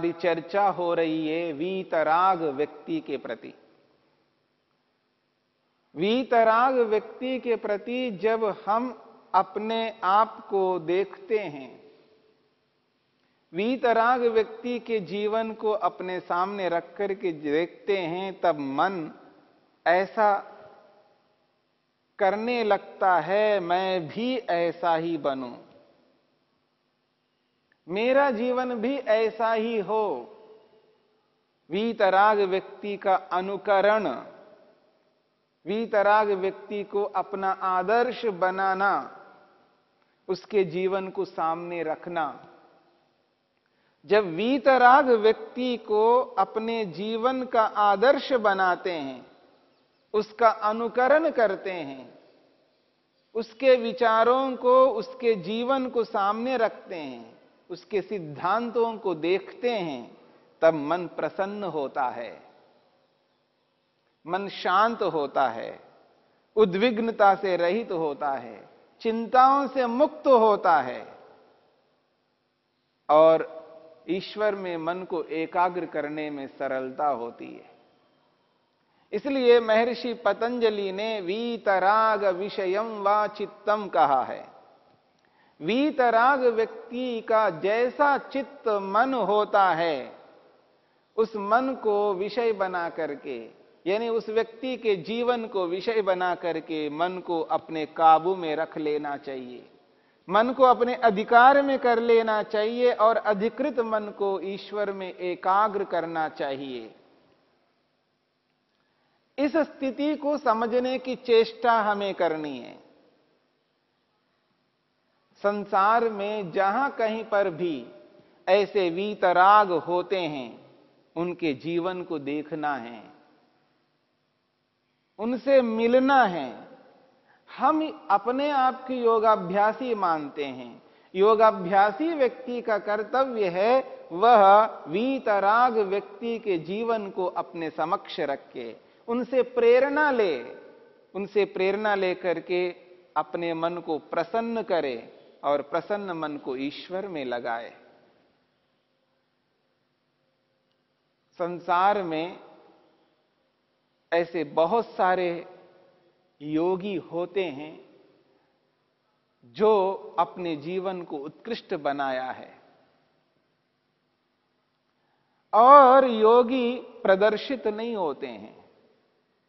हमारी चर्चा हो रही है वीतराग व्यक्ति के प्रति। वीतराग व्यक्ति के प्रति जब हम अपने आप को देखते हैं, वीतराग व्यक्ति के जीवन को अपने सामने रख कर के देखते हैं, तब मन ऐसा करने लगता है, मैं भी ऐसा ही बनूं। मेरा जीवन भी ऐसा ही हो। वीतराग व्यक्ति का अनुकरण, वीतराग व्यक्ति को अपना आदर्श बनाना, उसके जीवन को सामने रखना। जब वीतराग व्यक्ति को अपने जीवन का आदर्श बनाते हैं, उसका अनुकरण करते हैं, उसके विचारों को, उसके जीवन को सामने रखते हैं उसके सिद्धांतों को देखते हैं, तब मन प्रसन्न होता है। मन शांत होता है, उद्विग्नता से रहित होता है, चिंताओं से मुक्त होता है। और ईश्वर में मन को एकाग्र करने में सरलता होती है। इसलिए महर्षि पतंजलि ने वीतराग विषयम व चित्तम कहा है। वीतराग व्यक्ति का जैसा चित्त मन होता है, उस मन को विषय बना करके, यानी उस व्यक्ति के जीवन को विषय बना करके मन को अपने काबू में रख लेना चाहिए। मन को अपने अधिकार में कर लेना चाहिए और अधिकृत मन को ईश्वर में एकाग्र करना चाहिए। इस स्थिति को समझने की चेष्टा हमें करनी है। संसार में जहाँ कहीं पर भी ऐसे वीतराग होते हैं, उनके जीवन को देखना है। उनसे मिलना है। हम अपने आप की योगाभ्यासी मानते हैं। योगाभ्यासी व्यक्ति का कर्तव्य है वह वीतराग व्यक्ति के जीवन को अपने समक्ष रखे। उनसे प्रेरणा ले। उनसे प्रेरणा लेकर के अपने मन को प्रसन्न करे। और प्रसन्न मन को ईश्वर में लगाए। संसार में ऐसे बहुत सारे योगी होते हैं जो अपने जीवन को उत्कृष्ट बनाया है। और योगी प्रदर्शित नहीं होते हैं,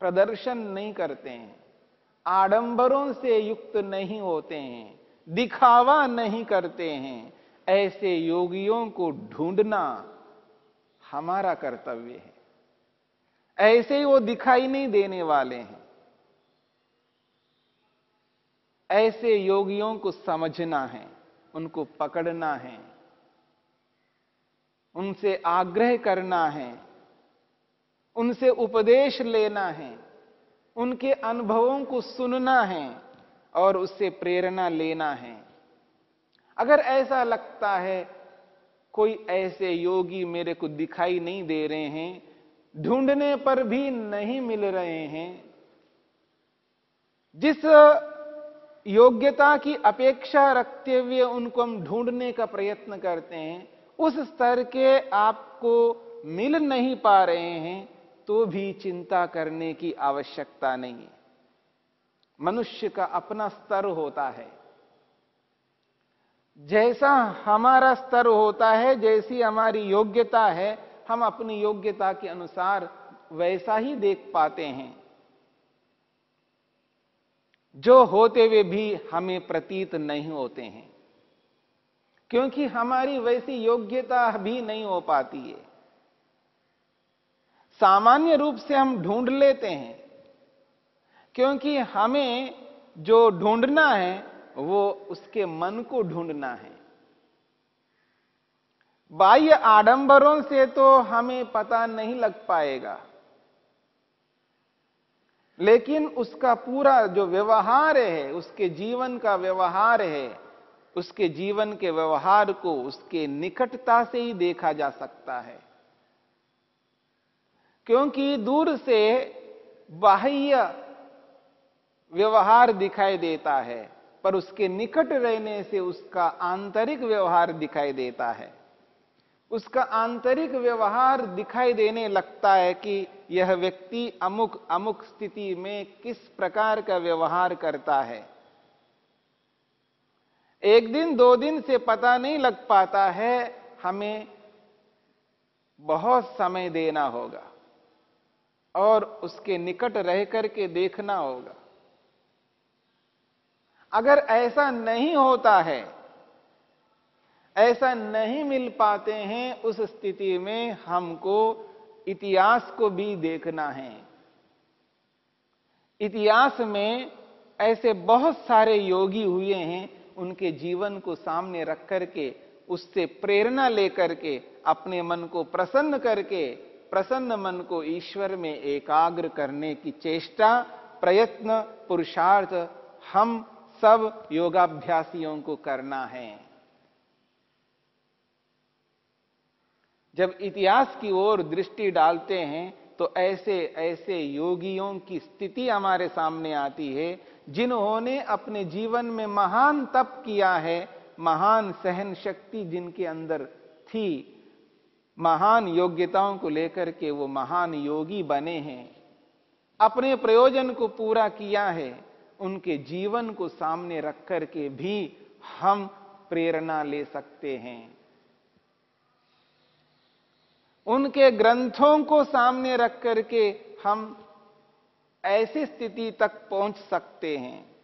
प्रदर्शन नहीं करते हैं, आडंबरों से युक्त नहीं होते हैं। दिखावा नहीं करते हैं। ऐसे योगियों को ढूंढना हमारा कर्तव्य है। ऐसे ही वो दिखाई नहीं देने वाले हैं। ऐसे योगियों को समझना है, उनको पकड़ना है, उनसे आग्रह करना है, उनसे उपदेश लेना है, उनके अनुभवों को सुनना है। और उससे प्रेरणा लेना है। अगर ऐसा लगता है, कोई ऐसे योगी मेरे को दिखाई नहीं दे रहे हैं, ढूँढने पर भी नहीं मिल रहे हैं, जिस योग्यता की अपेक्षा रखते हुए उनको हम ढूँढने का प्रयत्न करते हैं, उस स्तर के आपको मिल नहीं पा रहे हैं तो भी चिंता करने की आवश्यकता नहीं है। मनुष्य का अपना स्तर होता है। जैसा हमारा स्तर होता है, जैसी हमारी योग्यता है, हम अपनी योग्यता के अनुसार वैसा ही देख पाते हैं। जो होते हुए भी हमें प्रतीत नहीं होते हैं, क्योंकि हमारी वैसी योग्यता भी नहीं हो पाती है। सामान्य रूप से हम ढूंढ लेते हैं क्योंकि हमें जो ढूंढना है, वो उसके मन को ढूंढना है। बाह्य आडंबरों से तो हमें पता नहीं लग पाएगा। लेकिन उसका पूरा जो व्यवहार है, उसके जीवन का व्यवहार है, उसके जीवन के व्यवहार को उसके निकटता से ही देखा जा सकता है। क्योंकि दूर से बाह्य व्यवहार दिखाई देता है, पर उसके निकट रहने से उसका आंतरिक व्यवहार दिखाई देता है। उसका आंतरिक व्यवहार दिखाई देने लगता है कि यह व्यक्ति अमुक अमुक स्थिति में किस प्रकार का व्यवहार करता है। एक दिन, दो दिन से पता नहीं लग पाता है, हमें बहुत समय देना होगा और उसके निकट रह करके देखना होगा। अगर ऐसा नहीं होता है, ऐसा नहीं मिल पाते हैं उस स्थिति में हमको इतिहास को भी देखना है। इतिहास में ऐसे बहुत सारे योगी हुए हैं, उनके जीवन को सामने रख करके, उससे प्रेरणा लेकर के, अपने मन को प्रसन्न करके, प्रसन्न मन को ईश्वर में एकाग्र करने की चेष्टा, प्रयत्न, पुरुषार्थ हम सब योगाभ्यासियों को करना है। जब इतिहास की ओर दृष्टि डालते हैं तो ऐसे ऐसे योगियों की स्थिति हमारे सामने आती है, जिन्होंने अपने जीवन में महान तप किया है, महान सहन शक्ति जिनके अंदर थी, महान योग्यताओं को लेकर के वो महान योगी बने हैं। अपने प्रयोजन को पूरा किया है। उनके जीवन को सामने रख करके भी हम प्रेरणा ले सकते हैं। उनके ग्रंथों को सामने रख करके हम ऐसी स्थिति तक पहुँच सकते हैं।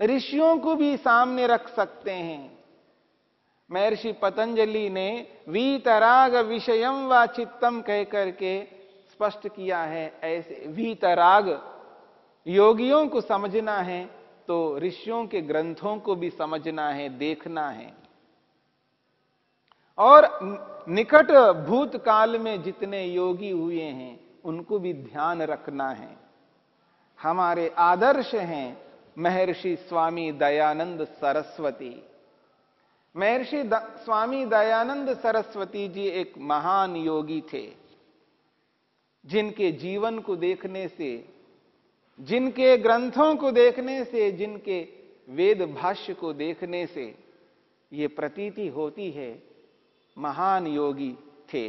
ऋषियों को भी सामने रख सकते हैं। महर्षि पतंजलि ने वीतराग विषयम व चित्तम कह करके स्पष्ट किया है, ऐसे वीतराग योगियों को समझना है तो ऋषियों के ग्रंथों को भी समझना है देखना है। और निकट भूतकाल में जितने योगी हुए हैं उनको भी ध्यान रखना है। हमारे आदर्श हैं महर्षि स्वामी दयानंद सरस्वती। महर्षि द, स्वामी दयानंद सरस्वती जी एक महान योगी थे जिनके जीवन को देखने से जिनके ग्रंथों को देखने से, जिनके वेद भाष्य को देखने से ये प्रतीति होती है, महान योगी थे।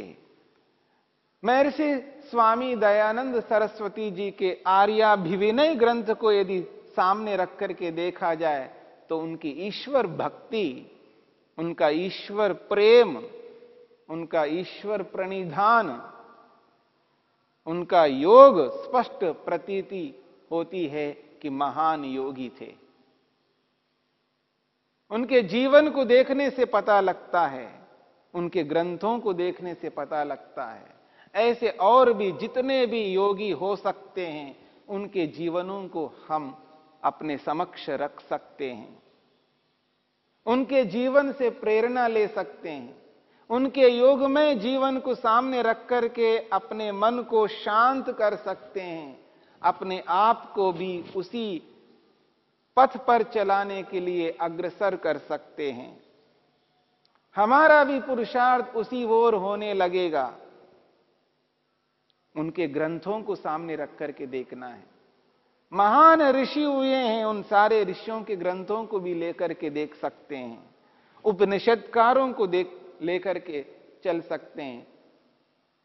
महर्षि स्वामी दयानंद सरस्वती जी के आर्याभिविनय ग्रंथ को यदि सामने रख करके देखा जाए तो उनकी ईश्वर भक्ति, उनका ईश्वर प्रेम, उनका ईश्वर प्रणिधान, उनका योग स्पष्ट प्रतीति होती है कि महान योगी थे। उनके जीवन को देखने से पता लगता है, उनके ग्रंथों को देखने से पता लगता है। ऐसे और भी जितने भी योगी हो सकते हैं, उनके जीवनों को हम अपने समक्ष रख सकते हैं। उनके जीवन से प्रेरणा ले सकते हैं। उनके योग में जीवन को सामने रख करके अपने मन को शांत कर सकते हैं। अपने आप को भी उसी पथ पर चलाने के लिए अग्रसर कर सकते हैं। हमारा भी पुरुषार्थ उसी ओर होने लगेगा। उनके ग्रंथों को सामने रख करके देखना है। महान ऋषि हुए हैं, उन सारे ऋषियों के ग्रंथों को भी लेकर के देख सकते हैं। उपनिषदकारों को देख, लेकर के चल सकते हैं।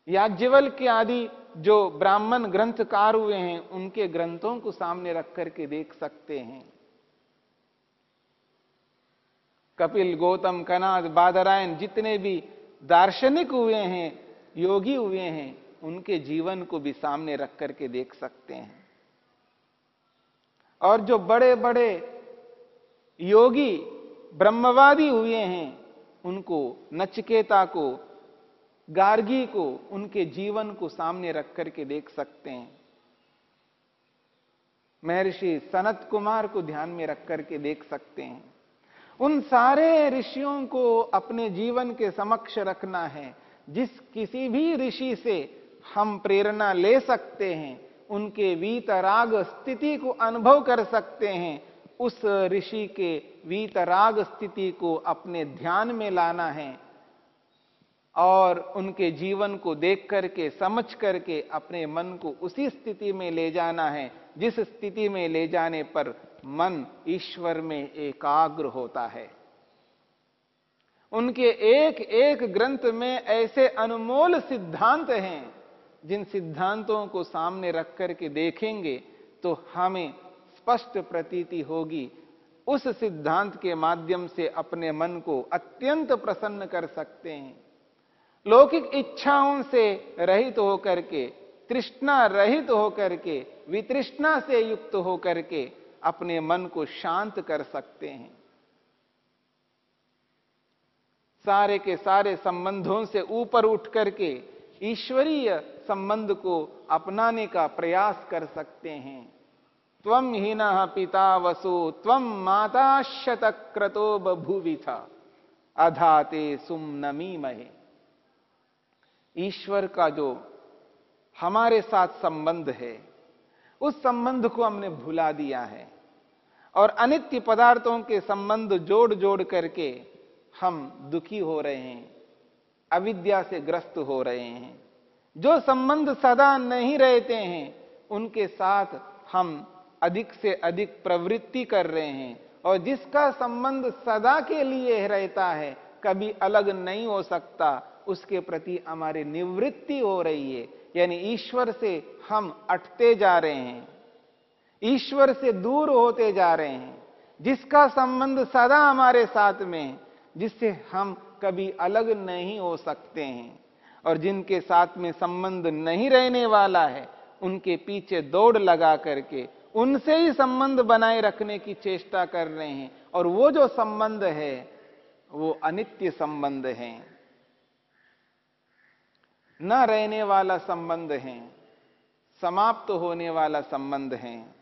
याज्ञवल के आदि जो ब्राह्मण ग्रंथकार हुए हैं, उनके ग्रंथों को सामने रख करके देख सकते हैं। कपिल, गौतम, कनाद बादरायण जितने भी दार्शनिक हुए हैं, योगी हुए हैं, उनके जीवन को भी सामने रख करके देख सकते हैं। और जो बड़े बड़े योगी, ब्रह्मवादी हुए हैं, उनको नचकेता को गार्गी को, उनके जीवन को सामने रख करके देख सकते हैं। महर्षि सनत कुमार को ध्यान में रख करके देख सकते हैं। उन सारे ऋषियों को अपने जीवन के समक्ष रखना है। जिस किसी भी ऋषि से हम प्रेरणा ले सकते हैं, उनके वीतराग स्थिति को अनुभव कर सकते हैं, उस ऋषि के वीतराग स्थिति को अपने ध्यान में लाना है। और उनके जीवन को देख करके, समझ करके अपने मन को उसी स्थिति में ले जाना है, जिस स्थिति में ले जाने पर मन ईश्वर में एकाग्र होता है। उनके एक एक ग्रंथ में ऐसे अनमोल सिद्धांत हैं, जिन सिद्धांतों को सामने रख करके देखेंगे तो हमें स्पष्ट प्रतीति होगी। उस सिद्धांत के माध्यम से अपने मन को अत्यंत प्रसन्न कर सकते हैं। लौकिक इच्छाओं से रहित होकर के, तृष्णा रहित होकर के, वितृष्णा से युक्त होकर के अपने मन को शांत कर सकते हैं। सारे के सारे संबंधों से ऊपर उठ करके ईश्वरीय संबंध को अपनाने का प्रयास कर सकते हैं। त्वम ही न पिता वसु त्वम माता शतक्रतो बभूवि था अधाते सुम नमी महे ईश्वर का जो हमारे साथ संबंध है, उस संबंध को हमने भुला दिया है। और अनित्य पदार्थों के संबंध जोड़ जोड़ करके हम दुखी हो रहे हैं, अविद्या से ग्रस्त हो रहे हैं। जो संबंध सदा नहीं रहते हैं, उनके साथ हम अधिक से अधिक प्रवृत्ति कर रहे हैं। और जिसका संबंध सदा के लिए रहता है, कभी अलग नहीं हो सकता। उसके प्रति हमारी निवृत्ति हो रही है। यानी ईश्वर से हम अटते जा रहे हैं। ईश्वर से दूर होते जा रहे हैं। जिसका संबंध सदा हमारे साथ में, जिससे हम कभी अलग नहीं हो सकते हैं। और जिनके साथ में संबंध नहीं रहने वाला है, उनके पीछे दौड़ लगा करके, उनसे ही संबंध बनाए रखने की चेष्टा कर रहे हैं। और वो जो संबंध है, वो अनित्य संबंध है। न रहने वाला संबंध है, समाप्त होने वाला संबंध है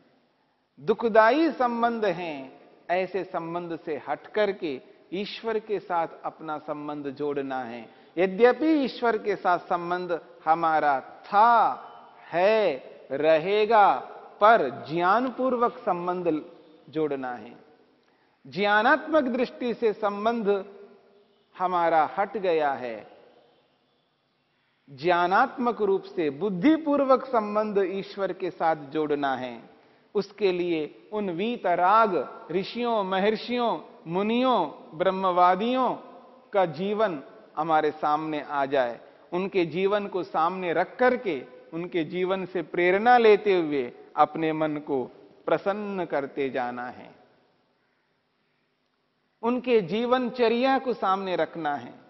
दुखदाई संबंध है, ऐसे संबंध से हट करके ईश्वर के साथ अपना संबंध जोड़ना है। यद्यपि ईश्वर के साथ संबंध हमारा था, है, रहेगा, पर ज्ञानपूर्वक संबंध जोड़ना है। ज्ञानात्मक दृष्टि से संबंध हमारा हट गया है। ज्ञानात्मक रूप से बुद्धिपूर्वक संबंध ईश्वर के साथ जोड़ना है। उसके लिए उन वीतराग, ऋषियों, महर्षियों, मुनियों, ब्रह्मवादियों का जीवन हमारे सामने आ जाए। उनके जीवन को सामने रख करके, उनके जीवन से प्रेरणा लेते हुए अपने मन को प्रसन्न करते जाना है। उनके जीवनचर्या को सामने रखना है।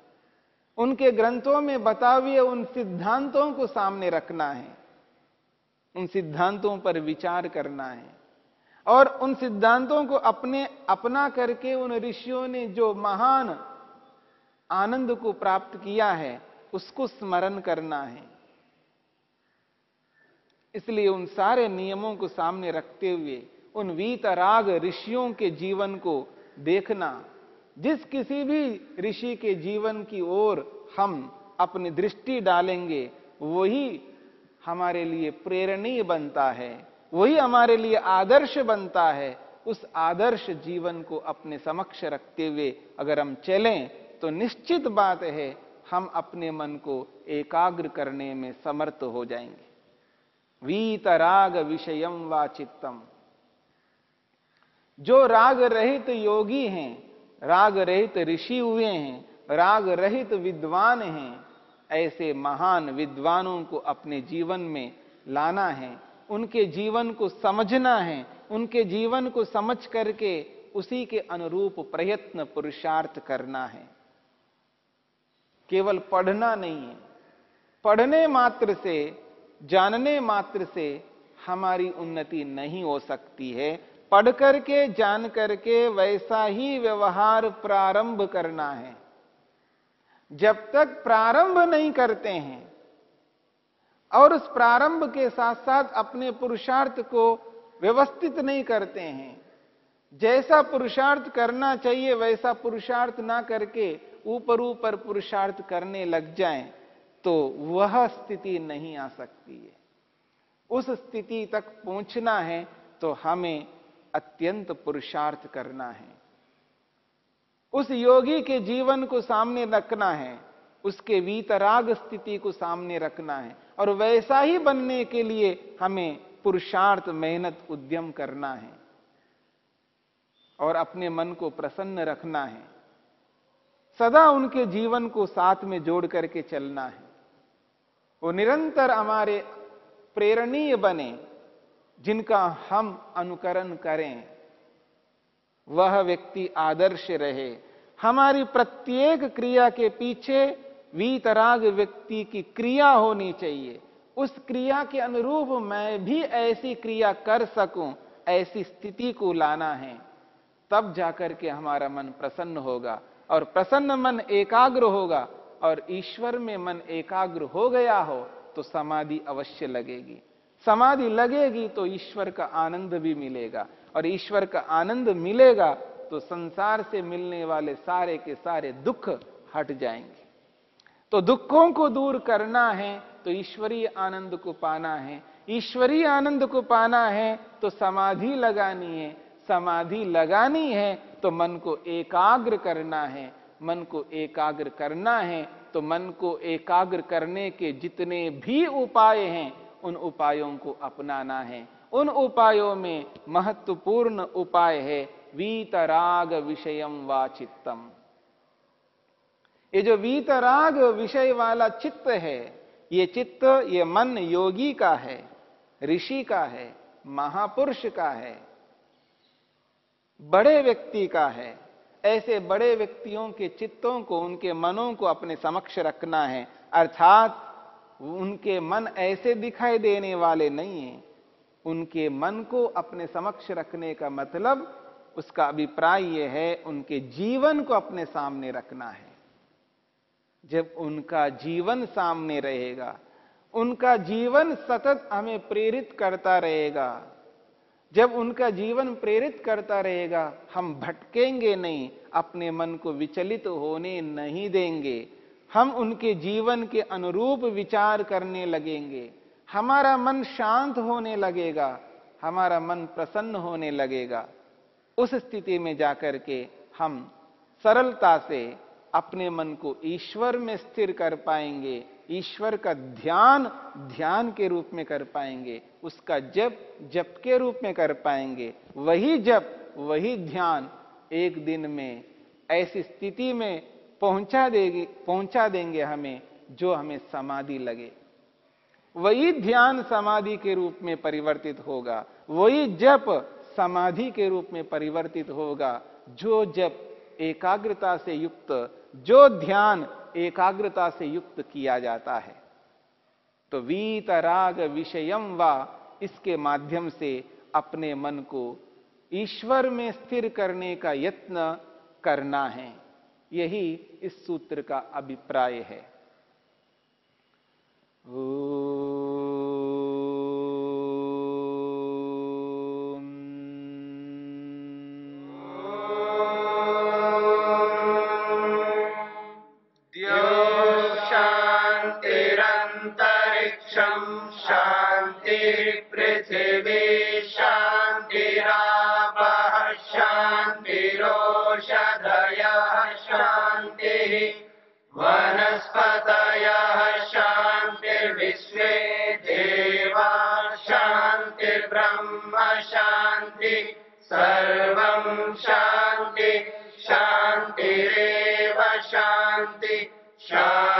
उनके ग्रंथों में बताए उन सिद्धांतों को सामने रखना है। उन सिद्धांतों पर विचार करना है। और उन सिद्धांतों को अपने, अपना करके उन ऋषियों ने जो महान आनंद को प्राप्त किया है, उसको स्मरण करना है। इसलिए उन सारे नियमों को सामने रखते हुए उन वीतराग ऋषियों के जीवन को देखना जिस किसी भी ऋषि के जीवन की ओर हम अपनी दृष्टि डालेंगे, वही हमारे लिए प्रेरणीय बनता है, वही हमारे लिए आदर्श बनता है। उस आदर्श जीवन को अपने समक्ष रखते हुए अगर हम चलें तो निश्चित बात है, हम अपने मन को एकाग्र करने में समर्थ हो जाएँगे। वीत राग विषयम व चित्तम जो राग रहित योगी हैं राग रहित ऋषि हुए हैं, राग रहित विद्वान हैं, ऐसे महान विद्वानों को अपने जीवन में लाना है, उनके जीवन को समझना है, उनके जीवन को समझ करके उसी के अनुरूप प्रयत्न पुरुषार्थ करना है। केवल पढ़ना नहीं है, पढ़ने मात्र से, जानने मात्र से हमारी उन्नति नहीं हो सकती है पढ़ करके, जान करके वैसा ही व्यवहार प्रारंभ करना है। जब तक प्रारंभ नहीं करते हैं और उस प्रारंभ के साथ साथ अपने पुरुषार्थ को व्यवस्थित नहीं करते हैं, जैसा पुरुषार्थ करना चाहिए वैसा पुरुषार्थ ना करके ऊपर ऊपर पुरुषार्थ करने लग जाएँ तो वह स्थिति नहीं आ सकती है। उस स्थिति तक पहुँचना है तो हमें अत्यंत पुरुषार्थ करना है। उस योगी के जीवन को सामने रखना है, उसके वीतराग स्थिति को सामने रखना है और वैसा ही बनने के लिए हमें पुरुषार्थ, मेहनत, उद्यम करना है और अपने मन को प्रसन्न रखना है। सदा उनके जीवन को साथ में जोड़ करके चलना है। वो निरंतर हमारे प्रेरणीय बने। जिनका हम अनुकरण करें, वह व्यक्ति आदर्श रहे। हमारी प्रत्येक क्रिया के पीछे वीतराग व्यक्ति की क्रिया होनी चाहिए। उस क्रिया के अनुरूप मैं भी ऐसी क्रिया कर सकूँ, ऐसी स्थिति को लाना है। तब जाकर के हमारा मन प्रसन्न होगा और प्रसन्न मन एकाग्र होगा और ईश्वर में मन एकाग्र हो गया हो तो समाधि अवश्य लगेगी। समाधि लगेगी तो ईश्वर का आनंद भी मिलेगा। और ईश्वर का आनंद मिलेगा तो संसार से मिलने वाले सारे के सारे दुख हट जाएँगे। तो दुखों को दूर करना है तो ईश्वरीय आनंद को पाना है। ईश्वरीय आनंद को पाना है तो समाधि लगानी है। समाधि लगानी है तो मन को एकाग्र करना है। मन को एकाग्र करना है तो मन को एकाग्र करने के जितने भी उपाय हैं उन उपायों को अपनाना है। उन उपायों में महत्वपूर्ण उपाय है, वीतराग विषयम वा चित्तम। ये जो वीतराग विषय वाला चित्त है, ये चित्त, ये मन योगी का है, ऋषि का है, महापुरुष का है, बड़े व्यक्ति का है। ऐसे बड़े व्यक्तियों के चित्तों को, उनके मनों को अपने समक्ष रखना है। अर्थात उनके मन ऐसे दिखाई देने वाले नहीं हैं। उनके मन को अपने समक्ष रखने का मतलब उसका अभिप्राय यह है, उनके जीवन को अपने सामने रखना है। जब उनका जीवन सामने रहेगा, उनका जीवन सतत हमें प्रेरित करता रहेगा। जब उनका जीवन प्रेरित करता रहेगा, हम भटकेंगे नहीं, अपने मन को विचलित होने नहीं देंगे। हम उनके जीवन के अनुरूप विचार करने लगेंगे। हमारा मन शांत होने लगेगा, हमारा मन प्रसन्न होने लगेगा। उस स्थिति में जाकर के हम सरलता से अपने मन को ईश्वर में स्थिर कर पाएँगे, ईश्वर का ध्यान ध्यान के रूप में कर पाएँगे, उसका जप जप के रूप में कर पाएँगे। वही जप, वही ध्यान एक दिन में, ऐसी स्थिति में पहुँचा देगी, पहुँचा देंगे हमें, जो हमें समाधि लगे। वही ध्यान समाधि के रूप में परिवर्तित होगा, वही जप समाधि के रूप में परिवर्तित होगा, जो जप एकाग्रता से युक्त, जो ध्यान एकाग्रता से युक्त किया जाता है। तो वीतराग विषयम व इसके माध्यम से अपने मन को ईश्वर में स्थिर करने का यत्न करना है। यही इस सूत्र का अभिप्राय है। शान्तिरन्तरिक्षम् शान्तिर्पृथिवी शान्तिरापः सर्वं शान्ति शान्तिरेव शान्ति। श्यामा